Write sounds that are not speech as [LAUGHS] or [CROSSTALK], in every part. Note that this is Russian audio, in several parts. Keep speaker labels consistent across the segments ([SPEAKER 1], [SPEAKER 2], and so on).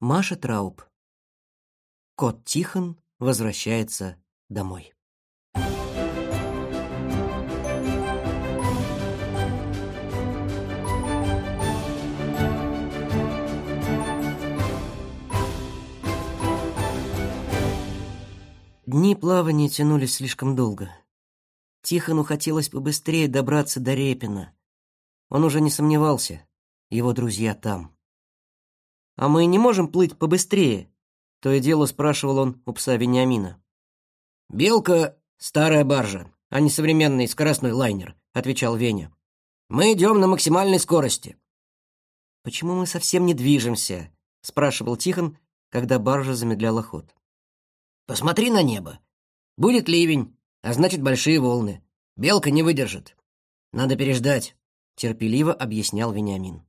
[SPEAKER 1] Маша Трауб. Кот Тихон возвращается домой. Дни плавания тянулись слишком долго. Тихону хотелось побыстрее добраться до Репина. Он уже не сомневался, его друзья там. «А мы не можем плыть побыстрее?» То и дело спрашивал он у пса Вениамина.
[SPEAKER 2] «Белка — старая баржа, а не современный скоростной лайнер», — отвечал Веня. «Мы идем на максимальной скорости».
[SPEAKER 1] «Почему мы совсем не движемся?» — спрашивал Тихон, когда баржа замедляла ход.
[SPEAKER 2] Посмотри на небо. Будет ливень, а значит, большие волны. Белка не выдержит. Надо переждать, терпеливо объяснял Вениамин.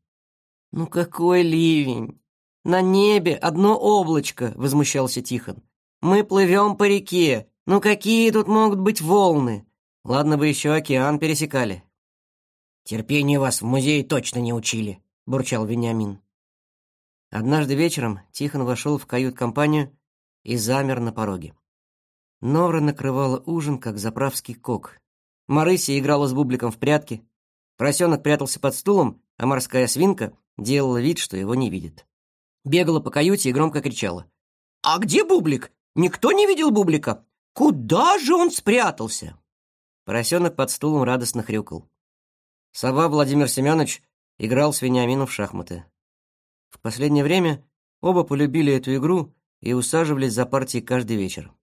[SPEAKER 1] Ну какой ливень? На небе одно облачко, возмущался Тихон. Мы плывем по реке. Ну какие тут могут быть волны? Ладно бы еще океан пересекали.
[SPEAKER 2] Терпение вас в музее точно не учили, бурчал Вениамин.
[SPEAKER 1] Однажды вечером Тихон вошел в кают-компанию и замер на пороге. Нора накрывала ужин, как заправский кок. Марыся играла с бубликом в прятки. Поросенок прятался под стулом, а морская свинка делала вид, что его не видит. Бегала по каюте и громко кричала. «А где Бублик? Никто не видел Бублика? Куда же он спрятался?» Поросенок под стулом радостно хрюкал. Сова Владимир Семенович играл с Вениамином в шахматы. В последнее время оба полюбили эту игру и усаживались за партией каждый вечер.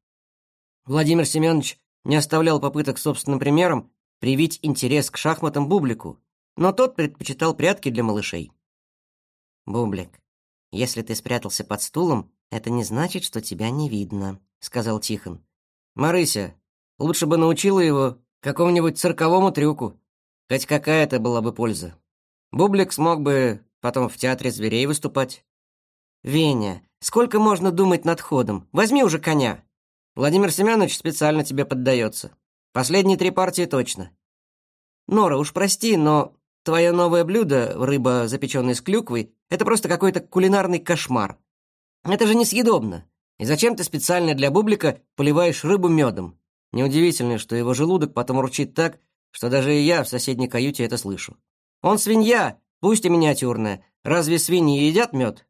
[SPEAKER 1] Владимир Семенович не оставлял попыток собственным примером привить интерес к шахматам Бублику, но тот предпочитал прятки для малышей. «Бублик, если ты спрятался под стулом, это не значит, что тебя не видно», — сказал Тихон. «Марыся, лучше бы научила его какому-нибудь цирковому трюку. Хоть какая-то была бы польза. Бублик смог бы потом в театре зверей выступать». «Веня, сколько можно думать над ходом? Возьми уже коня!» «Владимир Семенович специально тебе поддается. Последние три партии точно». «Нора, уж прости, но твое новое блюдо, рыба, запеченная с клюквой, это просто какой-то кулинарный кошмар. Это же несъедобно. И зачем ты специально для бублика поливаешь рыбу медом? Неудивительно, что его желудок потом урчит так, что даже и я в соседней каюте это слышу. Он свинья, пусть и миниатюрная. Разве свиньи едят мед?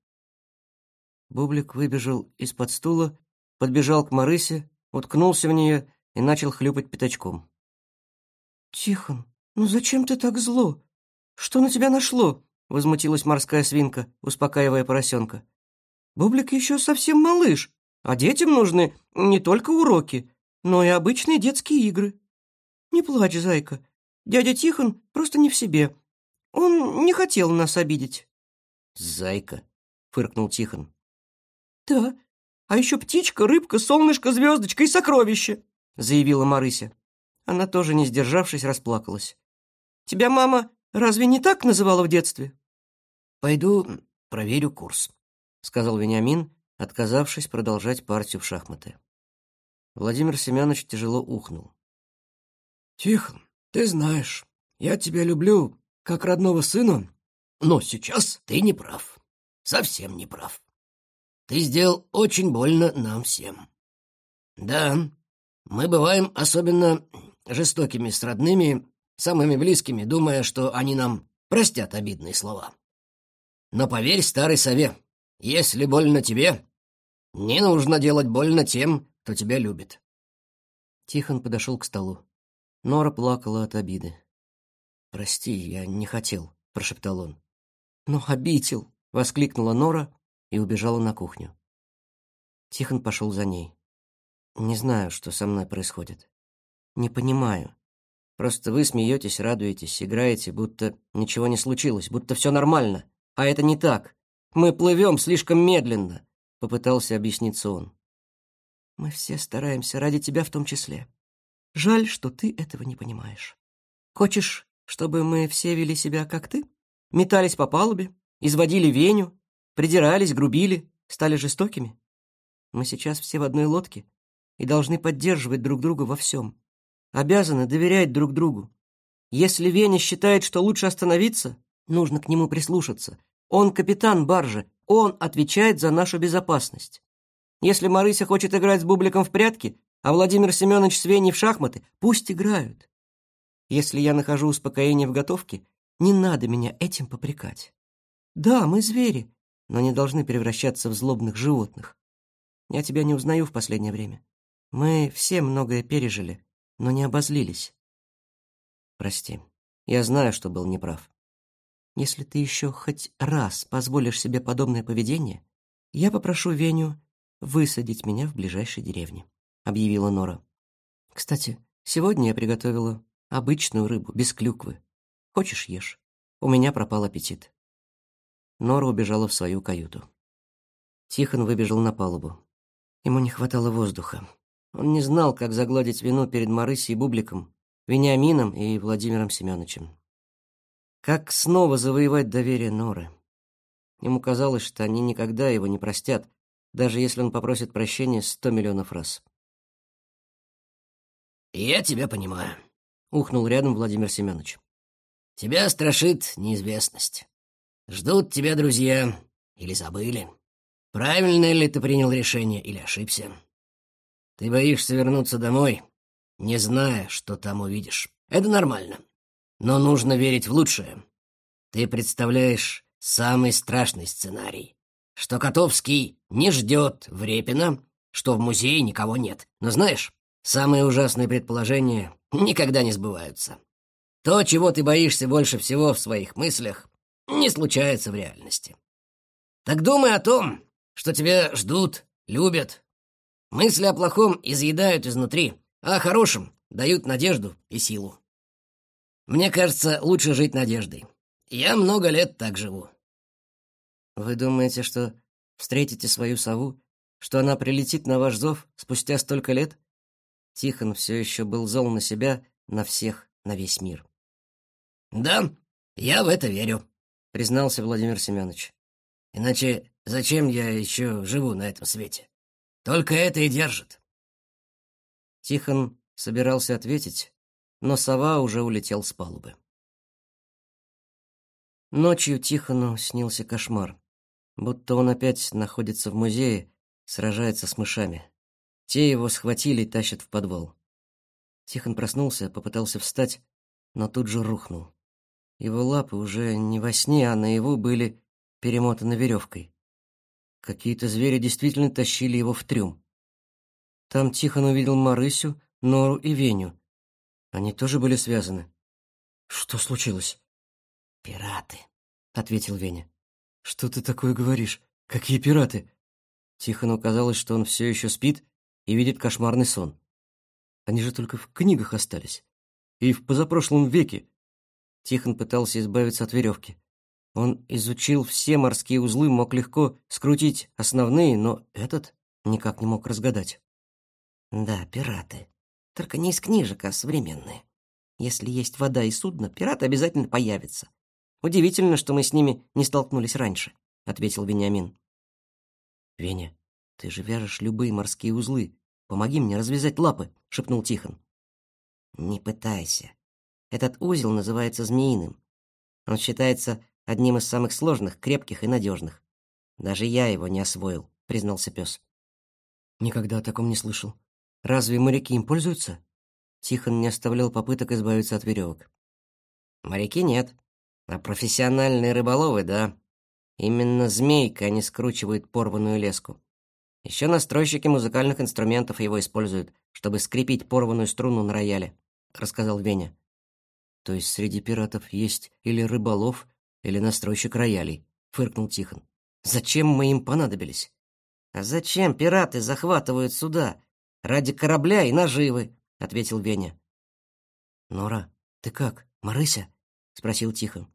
[SPEAKER 1] Бублик выбежал из-под стула, подбежал к Марысе, уткнулся в нее и начал хлюпать пятачком. «Тихон, ну зачем ты так зло? Что на тебя нашло?» — возмутилась морская свинка, успокаивая поросенка. «Бублик еще совсем малыш, а детям нужны не только уроки, но и обычные детские игры. Не плачь, зайка, дядя Тихон просто не в себе. Он не хотел нас обидеть».
[SPEAKER 2] «Зайка», — фыркнул Тихон.
[SPEAKER 1] «Да, а еще птичка, рыбка, солнышко, звездочка и сокровище», заявила Марыся. Она тоже, не сдержавшись, расплакалась. «Тебя мама разве не так называла в детстве?»
[SPEAKER 2] «Пойду проверю курс», — сказал Вениамин, отказавшись продолжать партию в шахматы. Владимир Семенович тяжело ухнул.
[SPEAKER 3] «Тихон, ты знаешь, я тебя люблю, как родного сына, но сейчас ты не прав, совсем не прав. Ты сделал очень больно нам всем. Да, мы бываем особенно жестокими с родными, самыми близкими, думая, что они нам простят обидные слова. Но поверь старой сове, если больно тебе, не нужно делать больно тем, кто тебя любит.
[SPEAKER 1] Тихон подошел к столу. Нора плакала от обиды. «Прости, я не хотел», — прошептал он. «Но обидел!» — воскликнула Нора и убежала на кухню. Тихон пошел за ней. Не знаю, что со мной происходит. Не понимаю. Просто вы смеетесь, радуетесь, играете, будто ничего не случилось, будто все нормально. А это не так. Мы плывем слишком медленно, попытался объясниться он. Мы все стараемся ради тебя в том числе. Жаль, что ты этого не понимаешь. Хочешь, чтобы мы все вели себя как ты? Метались по палубе, изводили Веню, Придирались, грубили, стали жестокими. Мы сейчас все в одной лодке и должны поддерживать друг друга во всем. Обязаны доверять друг другу. Если Веня считает, что лучше остановиться, нужно к нему прислушаться. Он капитан баржи, Он отвечает за нашу безопасность. Если Марыся хочет играть с Бубликом в прятки, а Владимир Семенович с Веней в шахматы, пусть играют. Если я нахожу успокоение в готовке, не надо меня этим попрекать. Да, мы звери, но не должны превращаться в злобных животных. Я тебя не узнаю в последнее время. Мы все многое пережили, но не обозлились. Прости, я знаю, что был неправ. Если ты еще хоть раз позволишь себе подобное поведение, я попрошу Веню высадить меня в ближайшей деревне, объявила Нора. Кстати, сегодня я приготовила обычную рыбу без клюквы. Хочешь ешь? У меня пропал аппетит. Нора убежала в свою каюту. Тихон выбежал на палубу. Ему не хватало воздуха. Он не знал, как загладить вину перед Марысей и Бубликом, Вениамином и Владимиром Семеновичем. Как снова завоевать доверие Норы? Ему казалось, что они никогда его не простят, даже если он попросит прощения сто миллионов раз.
[SPEAKER 2] «Я тебя понимаю», —
[SPEAKER 1] ухнул рядом Владимир Семенович.
[SPEAKER 2] «Тебя страшит неизвестность. Ждут тебя друзья или забыли. Правильно ли ты принял решение или ошибся? Ты боишься вернуться домой, не зная, что там увидишь. Это нормально. Но нужно верить в лучшее. Ты представляешь самый страшный сценарий. Что Котовский не ждет в Репино, что в музее никого нет. Но знаешь, самые ужасные предположения никогда не сбываются. То, чего ты боишься больше всего в своих мыслях, не случается в реальности. Так думай о том, что тебя ждут, любят. Мысли о плохом изъедают изнутри, а о хорошем дают надежду и силу. Мне кажется, лучше жить надеждой. Я много лет так живу.
[SPEAKER 1] Вы думаете, что встретите свою сову, что она прилетит на ваш зов спустя столько лет? Тихон все еще был зол на себя, на всех, на весь мир.
[SPEAKER 2] Да, я в это верю,
[SPEAKER 1] признался Владимир Семенович.
[SPEAKER 2] Иначе зачем я еще живу на этом свете? Только это и держит.
[SPEAKER 1] Тихон собирался ответить, но сова уже улетел с палубы. Ночью Тихону снился кошмар, будто он опять находится в музее, сражается с мышами. Те его схватили и тащат в подвал. Тихон проснулся, попытался встать, но тут же рухнул. Его лапы уже не во сне, а наяву были перемотаны веревкой. Какие-то звери действительно тащили его в трюм. Там Тихон увидел Марысю, Нору и Веню. Они тоже были связаны. Что случилось?
[SPEAKER 2] Пираты,
[SPEAKER 1] ответил Веня. Что ты такое говоришь? Какие пираты? Тихону казалось, что он все еще спит и видит кошмарный сон. Они же только в книгах остались. И в позапрошлом веке. Тихон пытался избавиться от веревки. Он изучил все морские узлы, мог легко скрутить основные, но этот никак не мог разгадать.
[SPEAKER 2] Да, пираты. Только не из книжек, а современные. Если есть вода и судно, пираты обязательно появятся. Удивительно, что мы с ними не столкнулись раньше, ответил Вениамин.
[SPEAKER 1] Веня, ты же вяжешь любые морские узлы. Помоги мне развязать лапы, шепнул Тихон.
[SPEAKER 2] Не пытайся. Этот узел называется змеиным. Он считается одним из самых сложных, крепких и надежных. Даже я его не освоил, признался пес.
[SPEAKER 1] Никогда о таком не слышал. Разве моряки им пользуются? Тихон не оставлял попыток избавиться от веревок.
[SPEAKER 2] Моряки нет, а профессиональные рыболовы, да. Именно змейкой они скручивают порванную леску. Еще настройщики музыкальных инструментов его используют, чтобы скрепить порванную струну на рояле, рассказал Веня.
[SPEAKER 1] То есть среди пиратов есть или рыболов, или настройщик роялей, фыркнул Тихон. Зачем мы им понадобились?
[SPEAKER 2] А зачем пираты захватывают суда? Ради корабля и наживы, ответил Веня.
[SPEAKER 1] Нора, ты как? Марыся? спросил Тихон.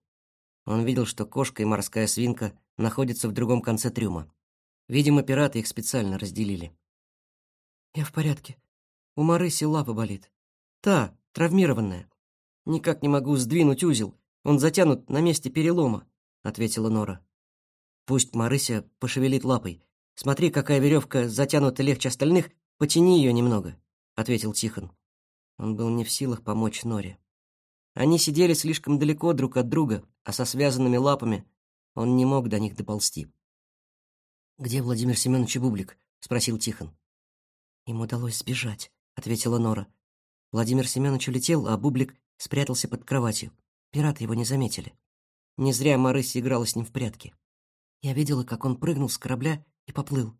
[SPEAKER 1] Он видел, что кошка и морская свинка находятся в другом конце трюма. Видимо, пираты их специально разделили. Я в порядке. У Марыси лапа болит. Та, травмированная. Никак не могу сдвинуть узел. Он затянут на месте перелома, ответила Нора. Пусть Марыся пошевелит лапой. Смотри, какая веревка затянута легче остальных, Потяни ее немного, ответил Тихон. Он был не в силах помочь Норе. Они сидели слишком далеко друг от друга, а со связанными лапами он не мог до них доползти. Где Владимир Семенович Бублик? спросил Тихон. Ему удалось сбежать, ответила Нора. Владимир Семенович улетел, а Бублик спрятался под кроватью. Пираты его не заметили. Не зря Марыся играла с ним в прятки. Я видела, как он прыгнул с корабля и поплыл.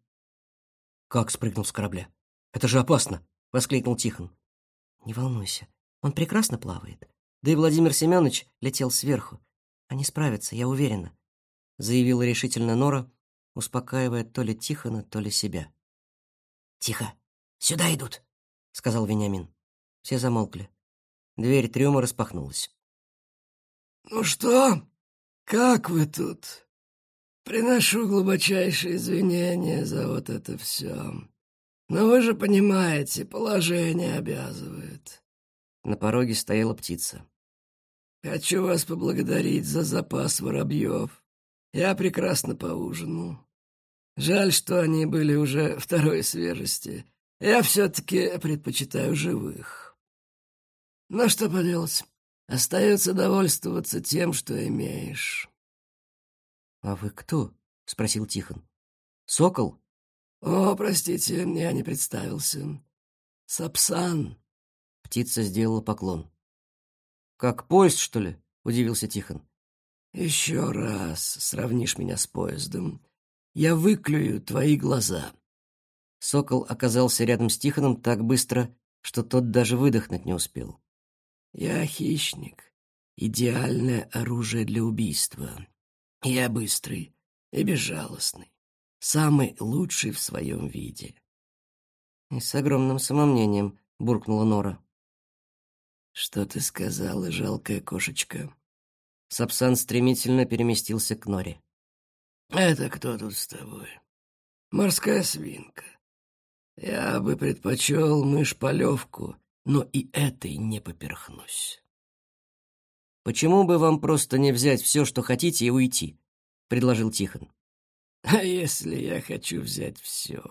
[SPEAKER 1] Как спрыгнул с корабля? Это же опасно, воскликнул Тихон. Не волнуйся, он прекрасно плавает. Да и Владимир Семенович летел сверху. Они справятся, я уверена, заявила решительно Нора, успокаивая то ли Тихона, то ли себя.
[SPEAKER 2] Тихо, сюда идут, сказал Вениамин.
[SPEAKER 1] Все замолкли. Дверь трюма распахнулась.
[SPEAKER 3] «Ну что, как вы тут? Приношу глубочайшие извинения за вот это все. Но вы же понимаете, положение обязывает».
[SPEAKER 1] На пороге стояла птица.
[SPEAKER 3] «Хочу вас поблагодарить за запас воробьев. Я прекрасно поужинал. Жаль, что они были уже второй свежести. Я все-таки предпочитаю живых. Но что поделать, остается довольствоваться тем, что имеешь.
[SPEAKER 1] — А вы кто? — спросил Тихон. — Сокол?
[SPEAKER 3] — О, простите, я не представился. Сапсан.
[SPEAKER 1] Птица сделала поклон. — Как поезд, что ли? — удивился Тихон.
[SPEAKER 3] — Еще раз сравнишь меня с поездом. Я выклюю твои глаза.
[SPEAKER 1] Сокол оказался рядом с Тихоном так быстро, что тот даже выдохнуть не успел.
[SPEAKER 3] «Я хищник. Идеальное оружие для убийства. Я быстрый и безжалостный. Самый лучший в своем виде».
[SPEAKER 1] И с огромным самомнением буркнула Нора.
[SPEAKER 3] «Что ты сказала, жалкая кошечка?»
[SPEAKER 1] Сапсан стремительно переместился к Норе.
[SPEAKER 3] «Это кто тут с тобой?» «Морская свинка. Я бы предпочел мышь-полевку, но и этой не поперхнусь.
[SPEAKER 1] «Почему бы вам просто не взять все, что хотите, и уйти?» — предложил Тихон.
[SPEAKER 3] «А если я хочу взять все?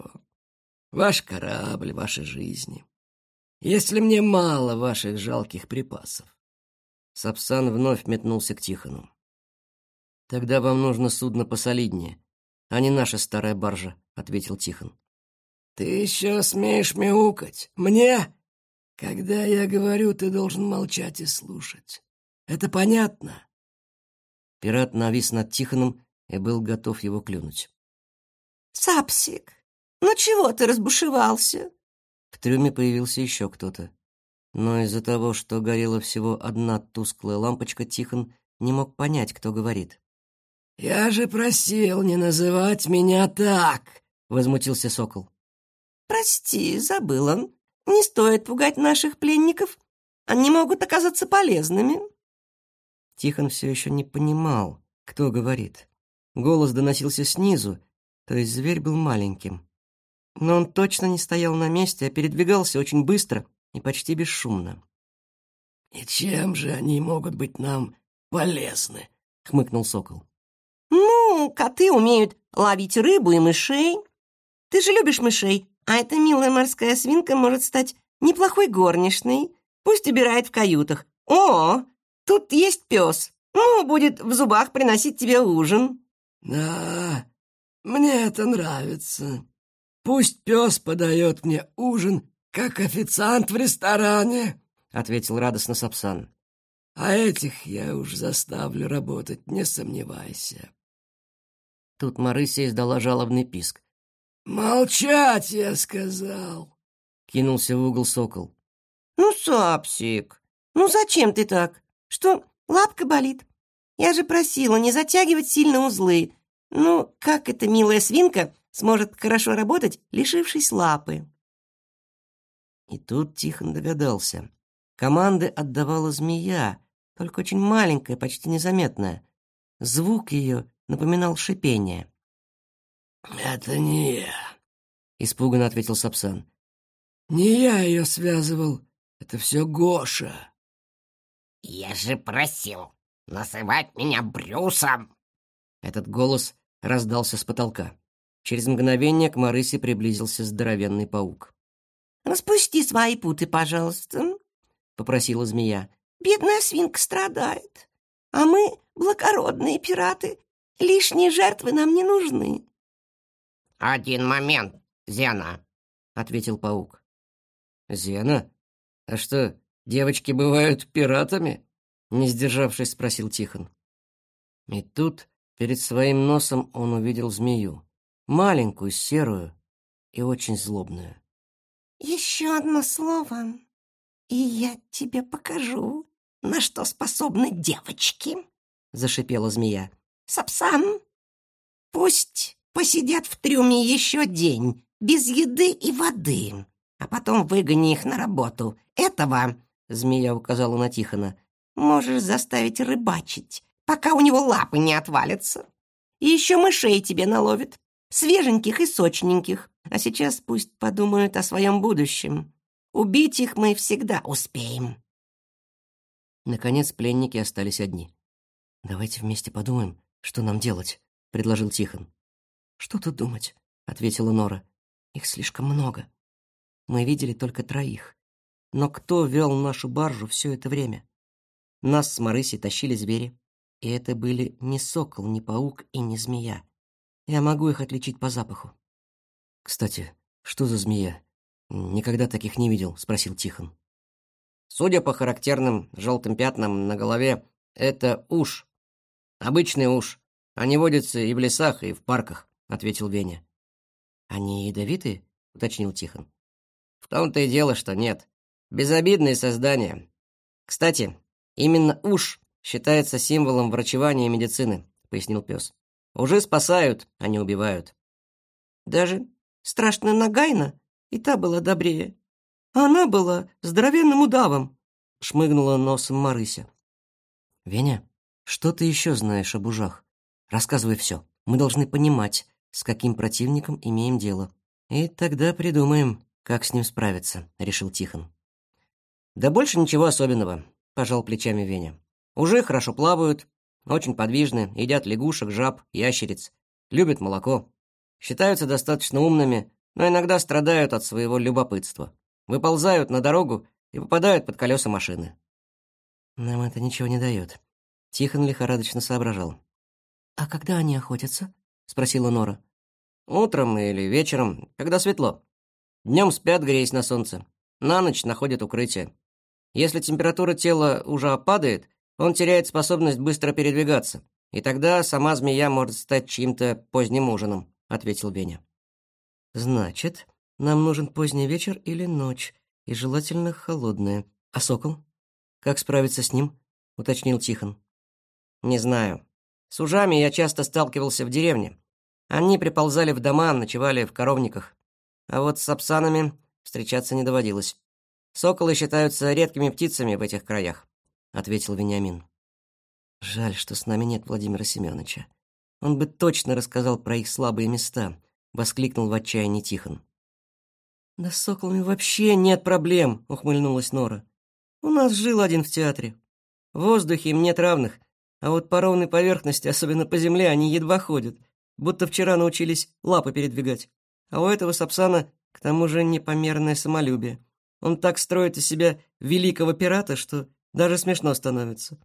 [SPEAKER 3] Ваш корабль, ваши жизни. Если мне мало ваших жалких припасов?»
[SPEAKER 1] Сапсан вновь метнулся к Тихону. «Тогда вам нужно судно посолиднее, а не наша старая баржа», — ответил Тихон.
[SPEAKER 3] Ты еще смеешь мяукать? Мне? Когда я говорю, ты должен молчать и слушать. Это понятно?»
[SPEAKER 1] Пират навис над Тихоном и был готов его клюнуть.
[SPEAKER 4] «Сапсик, ну чего ты разбушевался?»
[SPEAKER 1] В трюме появился еще кто-то. Но из-за того, что горела всего одна тусклая лампочка, Тихон не мог понять, кто говорит.
[SPEAKER 3] «Я же просил не называть меня так!» — возмутился Сокол.
[SPEAKER 4] «Прости, забыла. Не стоит пугать наших пленников. Они могут оказаться полезными».
[SPEAKER 1] Тихон все еще не понимал, кто говорит. Голос доносился снизу, то есть зверь был маленьким. Но он точно не стоял на месте, а передвигался очень быстро и почти бесшумно.
[SPEAKER 3] «И чем же они могут быть нам полезны?» — хмыкнул сокол.
[SPEAKER 4] «Ну, коты умеют ловить рыбу и мышей. Ты же любишь мышей, а эта милая морская свинка может стать неплохой горничной. Пусть убирает в каютах. О, тут есть пес. Ну, будет в зубах приносить тебе ужин.
[SPEAKER 3] Да, мне это нравится. Пусть пес подает мне ужин, как официант в ресторане, ответил радостно Сапсан. А этих я уж заставлю работать, не сомневайся.
[SPEAKER 1] Тут Марыся издала жалобный писк.
[SPEAKER 3] «Молчать, я сказал!»
[SPEAKER 1] — кинулся в угол сокол.
[SPEAKER 4] «Ну, Сапсик, ну зачем ты так? Что, лапка болит? Я же просила не затягивать сильно узлы. Ну, как эта милая свинка сможет хорошо работать, лишившись лапы?»
[SPEAKER 1] И тут Тихон догадался. Команды отдавала змея, только очень маленькая, почти незаметная. Звук ее напоминал шипение.
[SPEAKER 3] «Это не я», —
[SPEAKER 1] испуганно ответил Сапсан.
[SPEAKER 3] «Не я ее связывал. Это все Гоша».
[SPEAKER 2] «Я же просил называть меня Брюсом!»
[SPEAKER 1] Этот голос раздался с потолка. Через мгновение к Марысе приблизился здоровенный паук.
[SPEAKER 4] «Распусти свои путы, пожалуйста», — попросила змея. «Бедная свинка страдает, а мы, благородные пираты, лишние жертвы нам не нужны».
[SPEAKER 2] «Один момент, Зена», — ответил паук.
[SPEAKER 1] «Зена? А что, девочки бывают пиратами?» Не сдержавшись, спросил Тихон. И тут перед своим носом он увидел змею. Маленькую, серую и очень злобную.
[SPEAKER 4] «Еще одно слово, и я тебе покажу, на что способны девочки», — зашипела змея. «Сапсан, пусть посидят в трюме еще день, без еды и воды, а потом выгони их на работу. Этого, — змея указала на Тихона, — можешь заставить рыбачить, пока у него лапы не отвалятся. И еще мышей тебе наловит, свеженьких и сочненьких. А сейчас пусть подумают о своем будущем. Убить их мы всегда успеем».
[SPEAKER 1] Наконец пленники остались одни. «Давайте вместе подумаем, что нам делать», — предложил Тихон. «Что тут думать?» — ответила Нора. «Их слишком много. Мы видели только троих. Но кто вел нашу баржу все это время? Нас с Марысей тащили звери, и это были не сокол, не паук и не змея. Я могу их отличить по запаху. Кстати, что за змея? Никогда таких не видел, спросил Тихон.
[SPEAKER 2] Судя по характерным желтым пятнам на голове, это уж. Обычный уж. Они водятся и в лесах, и в парках, ответил Веня.
[SPEAKER 1] Они ядовитые? уточнил Тихон.
[SPEAKER 2] В том-то и дело, что нет. Безобидные создания. Кстати, именно уж считается символом врачевания и медицины, пояснил пес. Уже спасают, а не убивают.
[SPEAKER 4] Даже страшно Нагайна, и та была добрее. А она была здоровенным удавом, шмыгнула носом Марыся.
[SPEAKER 1] Веня, что ты еще знаешь об ужах? Рассказывай все. Мы должны понимать, с каким противником имеем дело. И тогда придумаем, как с ним справиться, решил Тихон.
[SPEAKER 2] Да больше ничего особенного, пожал плечами Веня. Ужи хорошо плавают, очень подвижны, едят лягушек, жаб, ящериц, любят молоко. Считаются достаточно умными, но иногда страдают от своего любопытства. Выползают на дорогу и попадают под колеса машины.
[SPEAKER 1] Нам это ничего не дает. Тихон лихорадочно соображал. «А когда они охотятся?» — спросила Нора.
[SPEAKER 2] «Утром или вечером, когда светло. Днем спят, греясь на солнце. На ночь находят укрытие. Если температура тела уже падает, он теряет способность быстро передвигаться, и тогда сама змея может стать чьим-то поздним ужином», — ответил Веня.
[SPEAKER 1] «Значит, нам нужен поздний вечер или ночь, и желательно холодная. А сокол? Как справиться с ним?» — уточнил Тихон.
[SPEAKER 2] «Не знаю. С ужами я часто сталкивался в деревне. Они приползали в дома, ночевали в коровниках. А вот с сапсанами встречаться не доводилось. Соколы считаются редкими птицами в этих краях. — ответил Вениамин.
[SPEAKER 1] «Жаль, что с нами нет Владимира Семеновича. Он бы точно рассказал про их слабые места», — воскликнул в отчаянии Тихон.
[SPEAKER 4] «Да с соколами вообще нет проблем», — ухмыльнулась Нора. «У нас жил один в театре. В воздухе им нет равных, а вот по ровной поверхности, особенно по земле, они едва ходят, будто вчера научились лапы передвигать. А у этого Сапсана к тому же непомерное самолюбие. Он так строит из себя великого пирата, что даже смешно становится.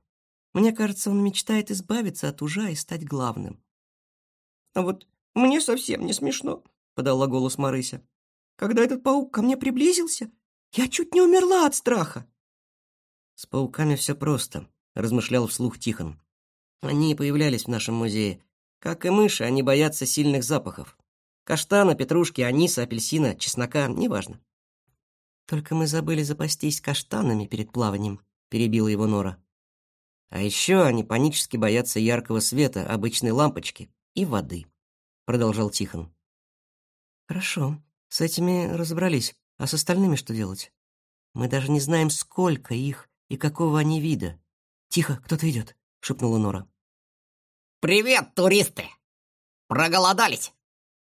[SPEAKER 4] Мне кажется, он мечтает избавиться от ужа и стать главным. А вот мне совсем не смешно, подала голос Марыся. Когда этот паук ко мне приблизился, я чуть не умерла от страха.
[SPEAKER 1] С пауками все просто, размышлял вслух Тихон. Они появлялись в нашем музее. Как и мыши, они боятся сильных запахов. Каштана, петрушки, аниса, апельсина, чеснока, неважно. Только мы забыли запастись каштанами перед плаванием, перебила его Нора. А еще они панически боятся яркого света, обычной лампочки и воды, продолжал Тихон. Хорошо, с этими разобрались. А с остальными что делать? Мы даже не знаем, сколько их и какого они вида. Тихо, кто-то идет, шепнула Нора.
[SPEAKER 2] Привет, туристы! Проголодались?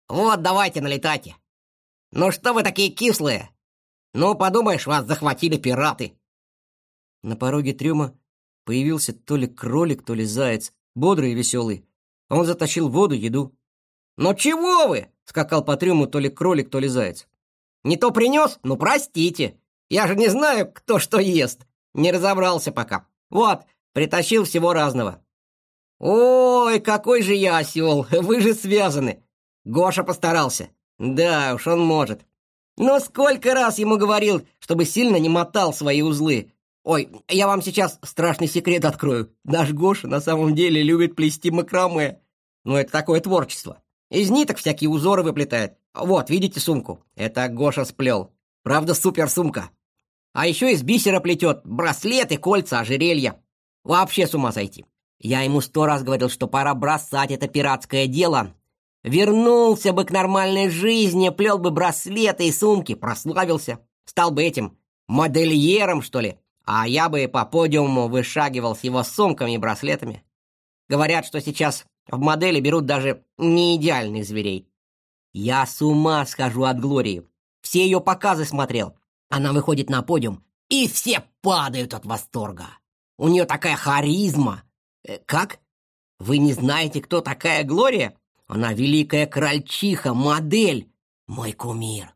[SPEAKER 2] Вот, давайте налетайте. Ну что вы такие кислые? Ну, подумаешь, вас захватили пираты.
[SPEAKER 1] На пороге трюма появился то ли кролик, то ли заяц, бодрый и веселый. Он затащил воду, еду.
[SPEAKER 2] «Ну чего вы?» — скакал по трюму то ли кролик, то ли заяц. «Не то принес? Ну, простите. Я же не знаю, кто что ест. Не разобрался пока. Вот, притащил всего разного». «Ой, какой же я осел! [LAUGHS] Вы же связаны!
[SPEAKER 1] Гоша постарался. Да уж, он может. Но сколько раз ему говорил, чтобы сильно не мотал свои узлы. Ой, я вам сейчас страшный секрет открою. Наш Гоша на самом деле любит плести макраме. Ну, это такое творчество. Из ниток всякие узоры выплетает. Вот, видите сумку? Это Гоша сплел. Правда, супер сумка. А еще из бисера плетет браслеты, кольца, ожерелья. Вообще с ума сойти. Я ему сто раз говорил, что пора бросать это пиратское дело. Вернулся бы к нормальной жизни, плел бы браслеты и сумки, прославился. Стал бы этим модельером, что ли. А я бы по подиуму вышагивал с его сумками и браслетами. Говорят, что сейчас в модели берут даже не идеальных зверей. Я с ума схожу от Глории. Все ее показы смотрел. Она выходит на подиум, и все падают от восторга. У нее такая харизма. Э, как? Вы не знаете, кто такая Глория? Она великая крольчиха, модель, мой кумир.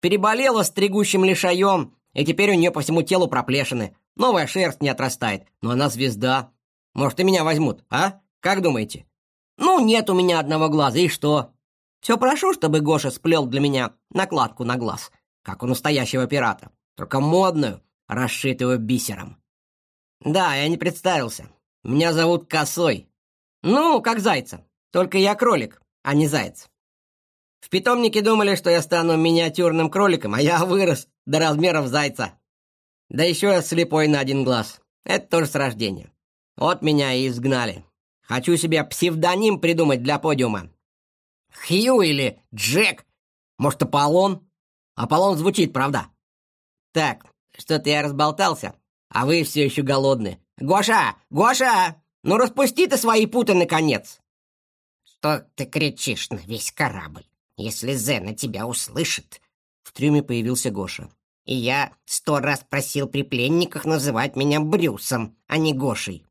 [SPEAKER 1] Переболела стригущим лишаем, и теперь у нее по всему телу проплешины. Новая шерсть не отрастает, но она звезда. Может, и меня возьмут, а? Как думаете? Ну, нет у меня одного глаза, и что? Все прошу, чтобы Гоша сплел для меня накладку на глаз как у настоящего пирата, только модную, расшитую бисером. Да, я не представился. Меня зовут Косой. Ну, как зайца, только я кролик, а не заяц. В питомнике думали, что я стану миниатюрным кроликом, а я вырос до размеров зайца. Да еще я слепой на один глаз. Это тоже с рождения. Вот меня и изгнали. Хочу себе псевдоним придумать для подиума. Хью или Джек. Может, Аполлон? Аполлон звучит, правда? Так, что-то я разболтался, а вы все еще голодны. Гоша! Гоша! Ну распусти ты свои путы, наконец!
[SPEAKER 2] Что ты кричишь на весь корабль, если Зена тебя услышит?
[SPEAKER 1] В трюме появился Гоша.
[SPEAKER 2] И я сто раз просил при пленниках называть меня Брюсом, а не Гошей.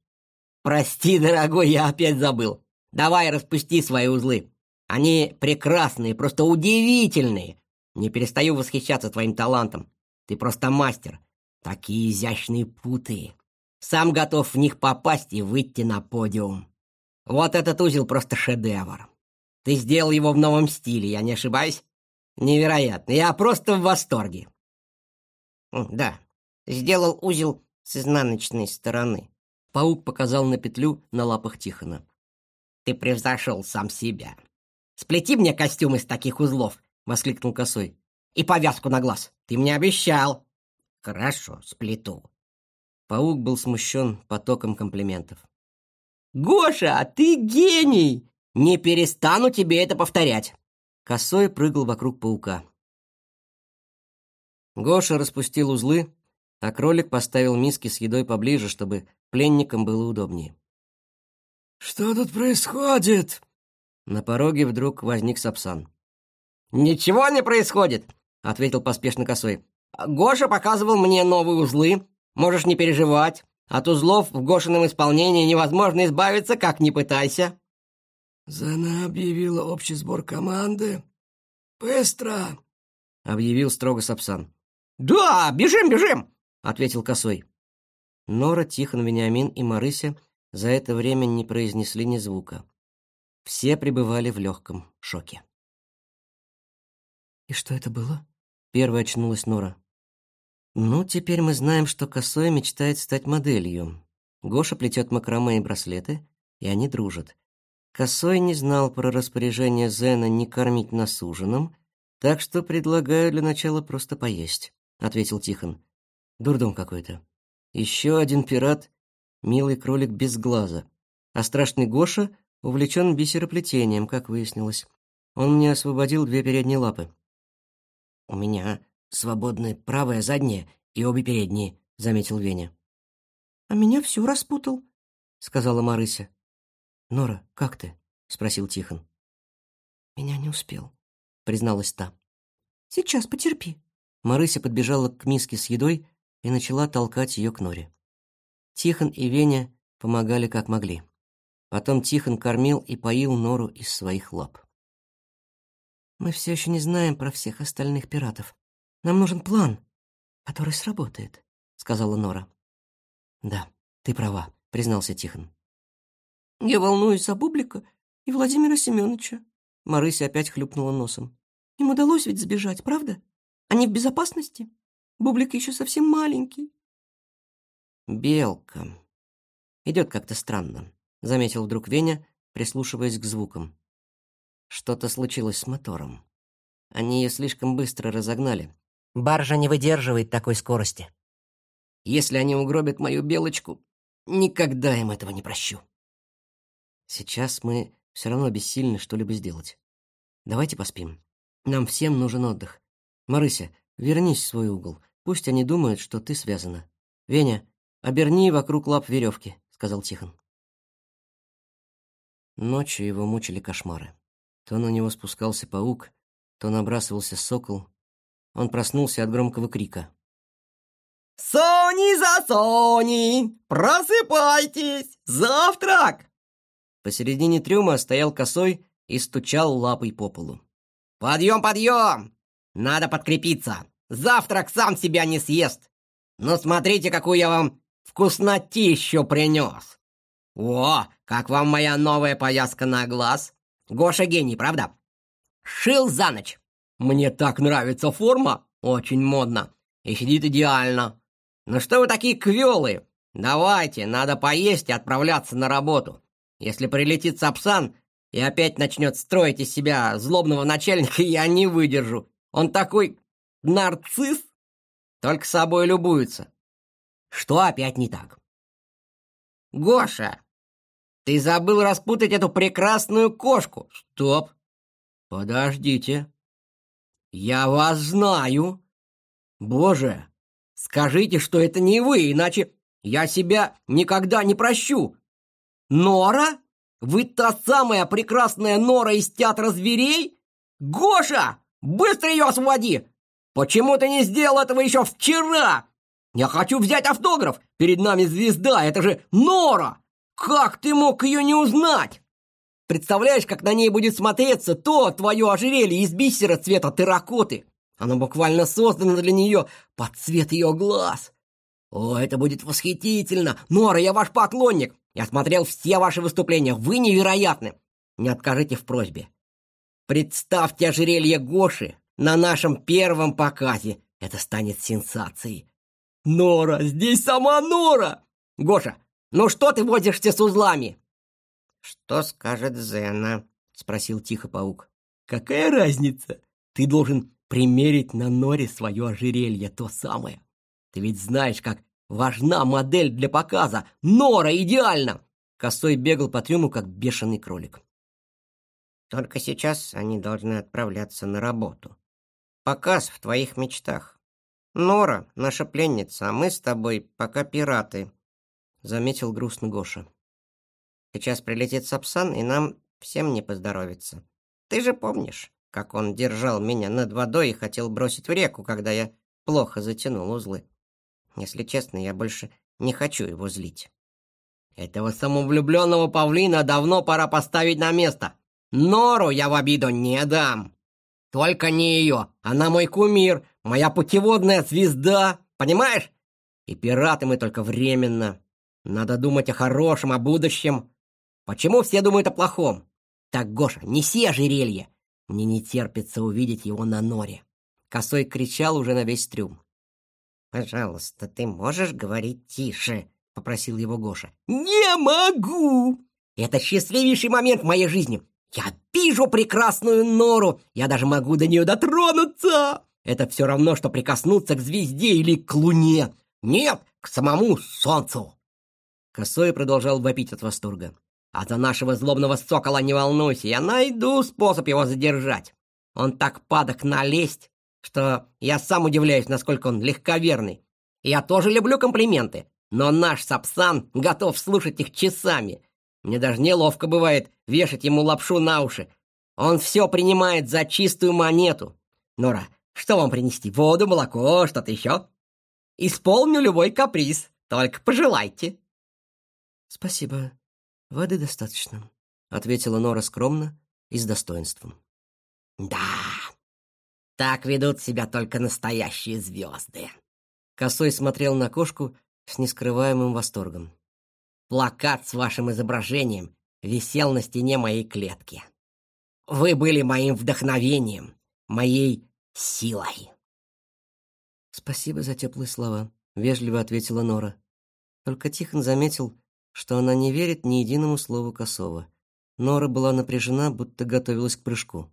[SPEAKER 1] Прости, дорогой, я опять забыл. Давай распусти свои узлы. Они прекрасные, просто удивительные. Не перестаю восхищаться твоим талантом. Ты просто мастер. Такие изящные путы. Сам готов в них попасть и выйти на подиум. Вот этот узел просто шедевр. Ты сделал его в новом стиле, я не ошибаюсь? Невероятно. Я просто в восторге.
[SPEAKER 2] Да, сделал узел с изнаночной стороны.
[SPEAKER 1] Паук показал на петлю на лапах Тихона.
[SPEAKER 2] Ты превзошел сам себя.
[SPEAKER 1] Сплети мне костюм из таких узлов, — воскликнул Косой. «И повязку на глаз. Ты мне обещал!»
[SPEAKER 2] «Хорошо, сплету».
[SPEAKER 1] Паук был смущен потоком комплиментов. «Гоша, ты гений! Не перестану тебе это повторять!» Косой прыгал вокруг паука. Гоша распустил узлы, а кролик поставил миски с едой поближе, чтобы пленникам было удобнее.
[SPEAKER 3] «Что тут происходит?»
[SPEAKER 1] На пороге вдруг возник Сапсан.
[SPEAKER 5] «Ничего не происходит», — ответил поспешно косой. «Гоша показывал мне новые узлы. Можешь не переживать. От узлов в Гошином исполнении невозможно избавиться, как ни пытайся».
[SPEAKER 3] «Зана объявила общий сбор команды. Быстро!»
[SPEAKER 1] — объявил строго Сапсан.
[SPEAKER 5] «Да, бежим, бежим!» — ответил Косой.
[SPEAKER 1] Нора, Тихон, Вениамин и Марыся за это время не произнесли ни звука. Все пребывали в легком шоке.
[SPEAKER 4] «И что это было?»
[SPEAKER 1] Первая очнулась Нора. «Ну, теперь мы знаем, что Косой мечтает стать моделью. Гоша плетет макраме и браслеты, и они дружат. Косой не знал про распоряжение Зена не кормить нас ужином, так что предлагаю для начала просто поесть», — ответил Тихон. «Дурдом какой-то. Еще один пират, милый кролик без глаза. А страшный Гоша увлечен бисероплетением, как выяснилось. Он мне освободил две передние лапы.
[SPEAKER 2] «У меня свободны правая задняя и обе передние», — заметил Веня.
[SPEAKER 4] «А меня все распутал», —
[SPEAKER 1] сказала Марыся. «Нора, как ты?» — спросил Тихон.
[SPEAKER 4] «Меня не успел», —
[SPEAKER 1] призналась та.
[SPEAKER 4] «Сейчас, потерпи».
[SPEAKER 1] Марыся подбежала к миске с едой и начала толкать ее к Норе. Тихон и Веня помогали как могли. Потом Тихон кормил и поил Нору из своих лап.
[SPEAKER 4] Мы все еще не знаем про всех остальных пиратов. Нам нужен план, который сработает», — сказала Нора.
[SPEAKER 1] «Да, ты права», — признался Тихон.
[SPEAKER 4] «Я волнуюсь за Бублика и Владимира Семеновича»,
[SPEAKER 1] Марыся опять хлюпнула носом.
[SPEAKER 4] Им удалось ведь сбежать, правда? Они в безопасности? Бублик еще совсем маленький.
[SPEAKER 1] Белка. Идет как-то странно, заметил вдруг Веня, прислушиваясь к звукам. Что-то случилось с мотором. Они ее слишком быстро разогнали.
[SPEAKER 5] Баржа не выдерживает такой скорости.
[SPEAKER 1] Если они угробят мою белочку, никогда им этого не прощу. Сейчас мы все равно бессильны что-либо сделать. Давайте поспим. Нам всем нужен отдых. Марыся, вернись в свой угол. Пусть они думают, что ты связана. Веня, оберни вокруг лап веревки, сказал Тихон. Ночью его мучили кошмары. То на него спускался паук, то набрасывался сокол. Он проснулся от громкого крика.
[SPEAKER 5] «Сони за Сони! Просыпайтесь! Завтрак!»
[SPEAKER 1] Посередине трюма стоял косой и стучал лапой по полу.
[SPEAKER 5] «Подъем, подъем! Надо подкрепиться! Завтрак сам себя не съест! Но смотрите, какую я вам вкуснотищу принес! О, как вам моя новая повязка на глаз! Гоша гений, правда? Шил за ночь! Мне так нравится форма, очень модно, и сидит идеально. Ну что вы такие квелые? Давайте, надо поесть и отправляться на работу. Если прилетит Сапсан и опять начнет строить из себя злобного начальника, [LAUGHS] я не выдержу. Он такой нарцисс, только собой любуется. Что опять не так? Гоша, ты забыл распутать эту прекрасную кошку. Стоп. Подождите. Я вас знаю. Боже, скажите, что это не вы, иначе я себя никогда не прощу. Нора? Вы та самая прекрасная Нора из театра зверей? Гоша, быстро ее освободи! Почему ты не сделал этого еще вчера? Я хочу взять автограф. Перед нами звезда, это же Нора. Как ты мог ее не узнать? Представляешь, как на ней будет смотреться то твое ожерелье из бисера цвета терракоты? Оно буквально создано для нее под цвет ее глаз. О, это будет восхитительно! Нора, я ваш поклонник! Я смотрел все ваши выступления. Вы невероятны. Не откажите в просьбе. Представьте ожерелье Гоши на нашем первом показе. Это станет сенсацией. Нора, здесь сама Нора! Гоша, ну что ты возишься с узлами?
[SPEAKER 1] Что скажет Зена? Спросил тихо паук.
[SPEAKER 5] Какая разница? Ты должен примерить на Норе свое ожерелье, то самое. Ты ведь знаешь, как Важна модель для показа. Нора идеально. Косой бегал по трюму, как бешеный кролик.
[SPEAKER 1] Только сейчас они должны отправляться на работу. Показ в твоих мечтах. Нора — наша пленница, а мы с тобой пока пираты, — заметил грустно Гоша. Сейчас прилетит Сапсан, и нам всем не поздоровится. Ты же помнишь, как он держал меня над водой и хотел бросить в реку, когда я плохо затянул узлы? Если честно, я больше не хочу его злить.
[SPEAKER 5] Этого самовлюбленного павлина давно пора поставить на место. Нору я в обиду не дам. Только не ее. Она мой кумир, моя путеводная звезда. Понимаешь? И пираты мы только временно. Надо думать о хорошем, о будущем. Почему все думают о плохом? Так, Гоша, неси ожерелье. Мне не терпится увидеть его на норе. Косой кричал уже на весь трюм.
[SPEAKER 1] «Пожалуйста, ты можешь говорить тише?» — попросил его Гоша.
[SPEAKER 5] «Не могу! Это счастливейший момент в моей жизни. Я вижу прекрасную нору, я даже могу до нее дотронуться. Это все равно, что прикоснуться к звезде или к луне. Нет, к самому солнцу!» Косой продолжал вопить от восторга. «А за нашего злобного сокола не волнуйся, я найду способ его задержать. Он так падок налезть, что я сам удивляюсь, насколько он легковерный. Я тоже люблю комплименты, но наш Сапсан готов слушать их часами. Мне даже неловко бывает вешать ему лапшу на уши. Он все принимает за чистую монету. Нора, что вам принести? Воду, молоко, что-то еще? Исполню любой каприз, только пожелайте.
[SPEAKER 1] Спасибо, воды достаточно, ответила Нора скромно и с достоинством.
[SPEAKER 5] Да, так ведут себя только настоящие звезды.
[SPEAKER 1] Косой смотрел на кошку с нескрываемым восторгом.
[SPEAKER 5] Плакат с вашим изображением висел на стене моей клетки.
[SPEAKER 2] вы были моим вдохновением, моей силой.
[SPEAKER 1] Спасибо за теплые слова, вежливо ответила Нора. Только Тихон заметил, что она не верит ни единому слову Косова. Нора была напряжена, будто готовилась к прыжку.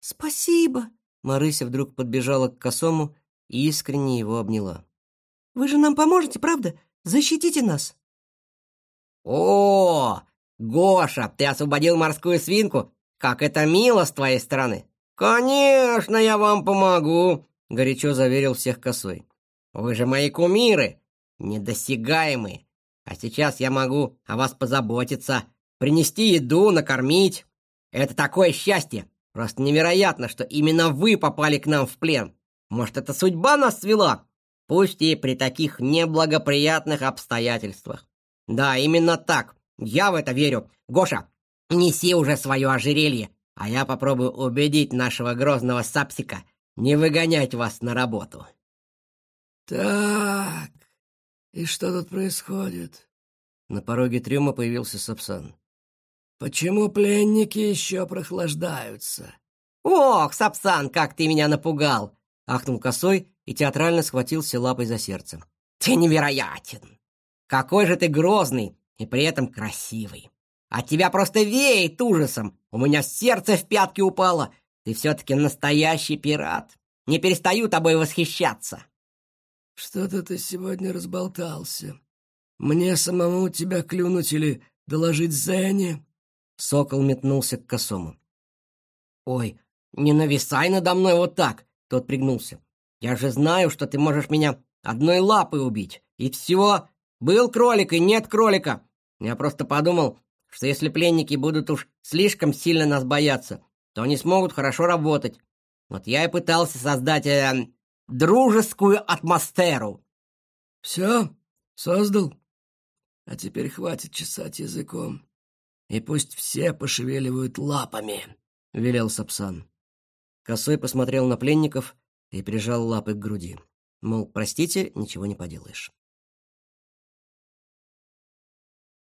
[SPEAKER 4] Спасибо.
[SPEAKER 1] Марыся вдруг подбежала к Косому и искренне его обняла.
[SPEAKER 4] Вы же нам поможете, правда? Защитите нас.
[SPEAKER 5] О, Гоша, ты освободил морскую свинку? Как это мило с твоей стороны. Конечно, я вам помогу, горячо заверил всех Косой. Вы же мои кумиры, недосягаемые. А сейчас я могу о вас позаботиться, принести еду, накормить. Это такое счастье. Просто невероятно, что именно вы попали к нам в плен. Может, это судьба нас свела? Пусть и при таких неблагоприятных обстоятельствах. Да, именно так. Я в это верю. Гоша, неси уже свое ожерелье, а я попробую убедить нашего грозного сапсика не выгонять вас на работу.
[SPEAKER 3] Так, и что тут происходит?
[SPEAKER 1] На пороге трюма появился Сапсан.
[SPEAKER 3] Почему пленники еще прохлаждаются?
[SPEAKER 5] Ох, Сапсан, как ты меня напугал!
[SPEAKER 1] Ахнул косой и театрально схватился лапой за сердце.
[SPEAKER 5] Ты невероятен! Какой же ты грозный и при этом красивый! От тебя просто веет ужасом! У меня сердце в пятки упало! Ты все-таки настоящий пират! Не перестаю тобой восхищаться!»
[SPEAKER 3] «Что-то ты сегодня разболтался. Мне самому тебя клюнуть или доложить Зене?»
[SPEAKER 1] Сокол метнулся к косому.
[SPEAKER 5] «Ой, не нависай надо мной вот так!» Тот пригнулся. «Я же знаю, что ты можешь меня одной лапой убить. И все. Был кролик и нет кролика. Я просто подумал, что если пленники будут уж слишком сильно нас бояться, то они смогут хорошо работать. Вот я и пытался создать э, дружескую атмосферу».
[SPEAKER 3] «Все? Создал? А теперь хватит чесать языком. И пусть все пошевеливают лапами», — велел Сапсан.
[SPEAKER 1] Косой посмотрел на пленников и прижал лапы к груди. Мол, простите, ничего не поделаешь.